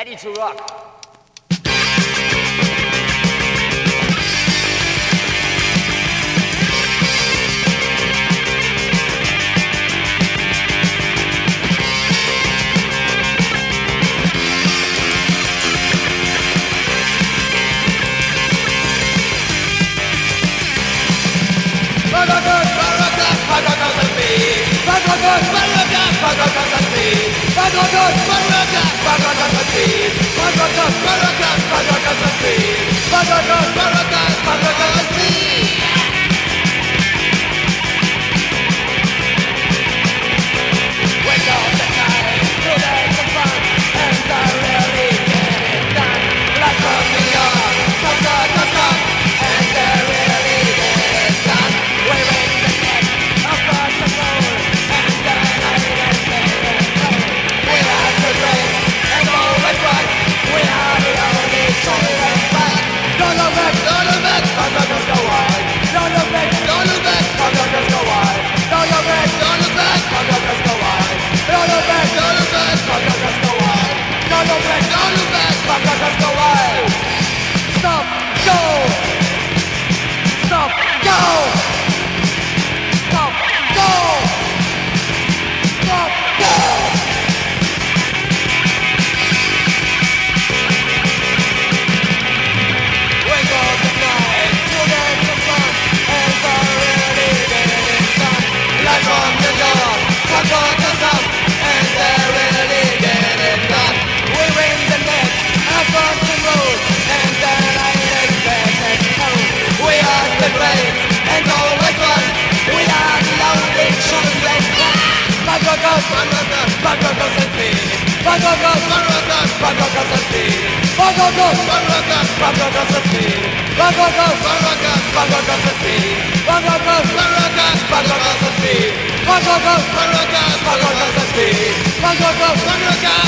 Ready to rock. Paragraf, Paragraf, Paragraf, Paragraf, Paragraf, Paragraf, Paragraf, Paragraf, Paragraf, no lo ves, no lo ves, no lo ves, no lo ves, no lo ves, no lo ves, Barracas, barracas aquí. Barracas, barracas, barracas aquí. Barracas, barracas, barracas aquí. Barracas, barracas, barracas aquí. Barracas, barracas, barracas aquí. Barracas, barracas.